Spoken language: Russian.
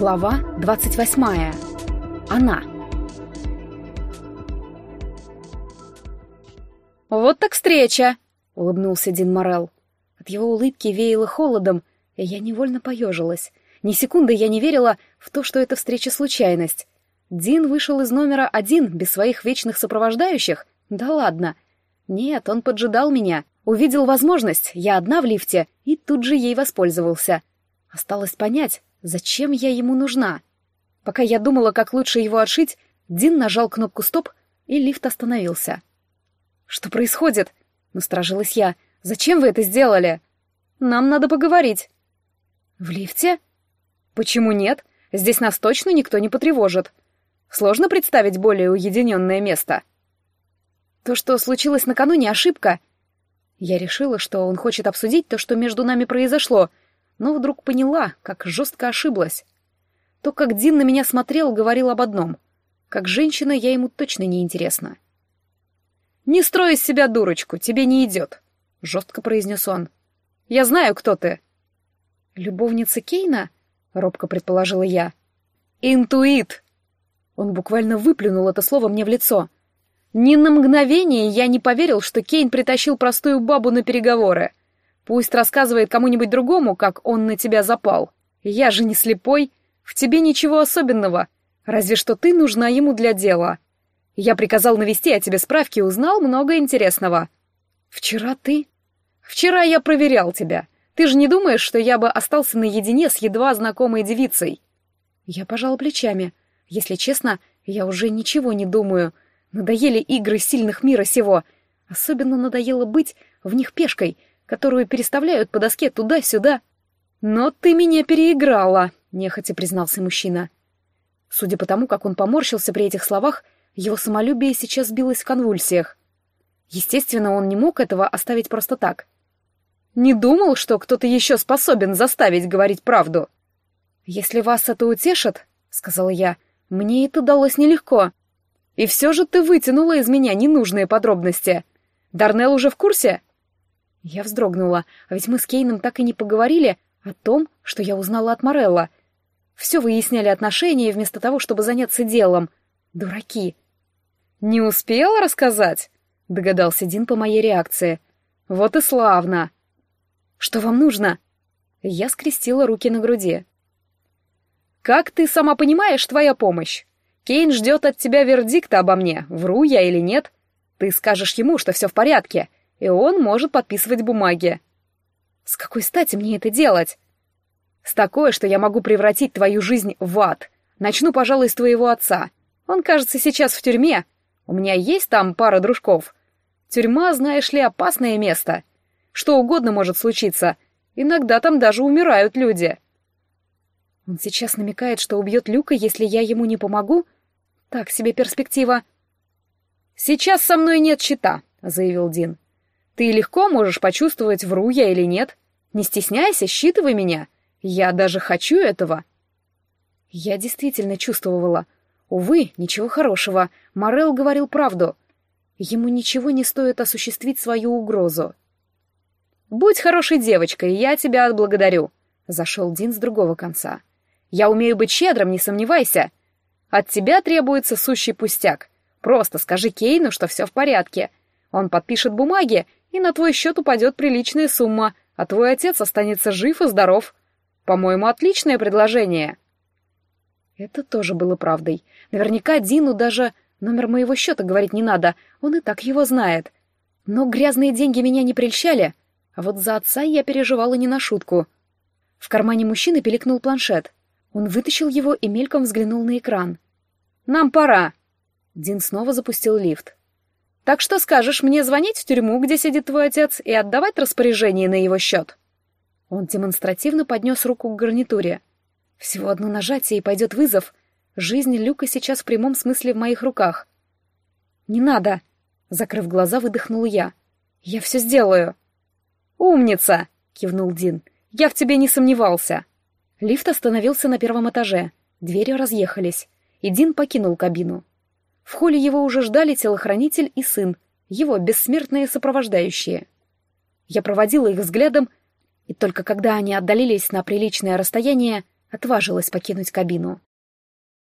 Глава 28. Она. «Вот так встреча!» — улыбнулся Дин Морел. От его улыбки веяло холодом, и я невольно поежилась. Ни секунды я не верила в то, что эта встреча — случайность. Дин вышел из номера один, без своих вечных сопровождающих? Да ладно. Нет, он поджидал меня, увидел возможность, я одна в лифте, и тут же ей воспользовался. Осталось понять, зачем я ему нужна. Пока я думала, как лучше его отшить, Дин нажал кнопку «Стоп», и лифт остановился. «Что происходит?» — насторожилась я. «Зачем вы это сделали?» «Нам надо поговорить». «В лифте?» «Почему нет? Здесь нас точно никто не потревожит. Сложно представить более уединенное место». «То, что случилось накануне, ошибка». Я решила, что он хочет обсудить то, что между нами произошло, но вдруг поняла, как жестко ошиблась. То, как Дин на меня смотрел, говорил об одном. Как женщина я ему точно не интересна. «Не строй из себя дурочку, тебе не идет», — жестко произнес он. «Я знаю, кто ты». «Любовница Кейна?» — робко предположила я. «Интуит!» Он буквально выплюнул это слово мне в лицо. Ни на мгновение я не поверил, что Кейн притащил простую бабу на переговоры. Пусть рассказывает кому-нибудь другому, как он на тебя запал. Я же не слепой, в тебе ничего особенного, разве что ты нужна ему для дела. Я приказал навести о тебе справки и узнал много интересного. Вчера ты? Вчера я проверял тебя. Ты же не думаешь, что я бы остался наедине с едва знакомой девицей? Я пожал плечами. Если честно, я уже ничего не думаю. Надоели игры сильных мира сего. Особенно надоело быть в них пешкой — которую переставляют по доске туда-сюда. «Но ты меня переиграла», — нехотя признался мужчина. Судя по тому, как он поморщился при этих словах, его самолюбие сейчас билось в конвульсиях. Естественно, он не мог этого оставить просто так. «Не думал, что кто-то еще способен заставить говорить правду». «Если вас это утешит», — сказала я, — «мне это далось нелегко. И все же ты вытянула из меня ненужные подробности. Дарнелл уже в курсе?» Я вздрогнула, а ведь мы с Кейном так и не поговорили о том, что я узнала от Морелла. Все выясняли отношения вместо того, чтобы заняться делом. Дураки. «Не успела рассказать?» — догадался Дин по моей реакции. «Вот и славно!» «Что вам нужно?» Я скрестила руки на груди. «Как ты сама понимаешь, твоя помощь? Кейн ждет от тебя вердикта обо мне, вру я или нет. Ты скажешь ему, что все в порядке, и он может подписывать бумаги. С какой стати мне это делать? С такой, что я могу превратить твою жизнь в ад. Начну, пожалуй, с твоего отца. Он, кажется, сейчас в тюрьме. У меня есть там пара дружков. Тюрьма, знаешь ли, опасное место. Что угодно может случиться. Иногда там даже умирают люди. Он сейчас намекает, что убьет Люка, если я ему не помогу? Так себе перспектива. «Сейчас со мной нет щита», — заявил Дин. Ты легко можешь почувствовать, вру я или нет. Не стесняйся, считывай меня. Я даже хочу этого. Я действительно чувствовала. Увы, ничего хорошего. Морел говорил правду. Ему ничего не стоит осуществить свою угрозу. «Будь хорошей девочкой, я тебя отблагодарю», — зашел Дин с другого конца. «Я умею быть щедрым, не сомневайся. От тебя требуется сущий пустяк. Просто скажи Кейну, что все в порядке. Он подпишет бумаги, и на твой счет упадет приличная сумма, а твой отец останется жив и здоров. По-моему, отличное предложение». Это тоже было правдой. Наверняка Дину даже номер моего счета говорить не надо, он и так его знает. Но грязные деньги меня не прельщали, а вот за отца я переживала не на шутку. В кармане мужчины пиликнул планшет. Он вытащил его и мельком взглянул на экран. «Нам пора!» Дин снова запустил лифт. Так что скажешь мне звонить в тюрьму, где сидит твой отец, и отдавать распоряжение на его счет?» Он демонстративно поднес руку к гарнитуре. «Всего одно нажатие, и пойдет вызов. Жизнь Люка сейчас в прямом смысле в моих руках». «Не надо!» — закрыв глаза, выдохнул я. «Я все сделаю!» «Умница!» — кивнул Дин. «Я в тебе не сомневался!» Лифт остановился на первом этаже. Двери разъехались, и Дин покинул кабину. В холле его уже ждали телохранитель и сын, его бессмертные сопровождающие. Я проводила их взглядом, и только когда они отдалились на приличное расстояние, отважилась покинуть кабину.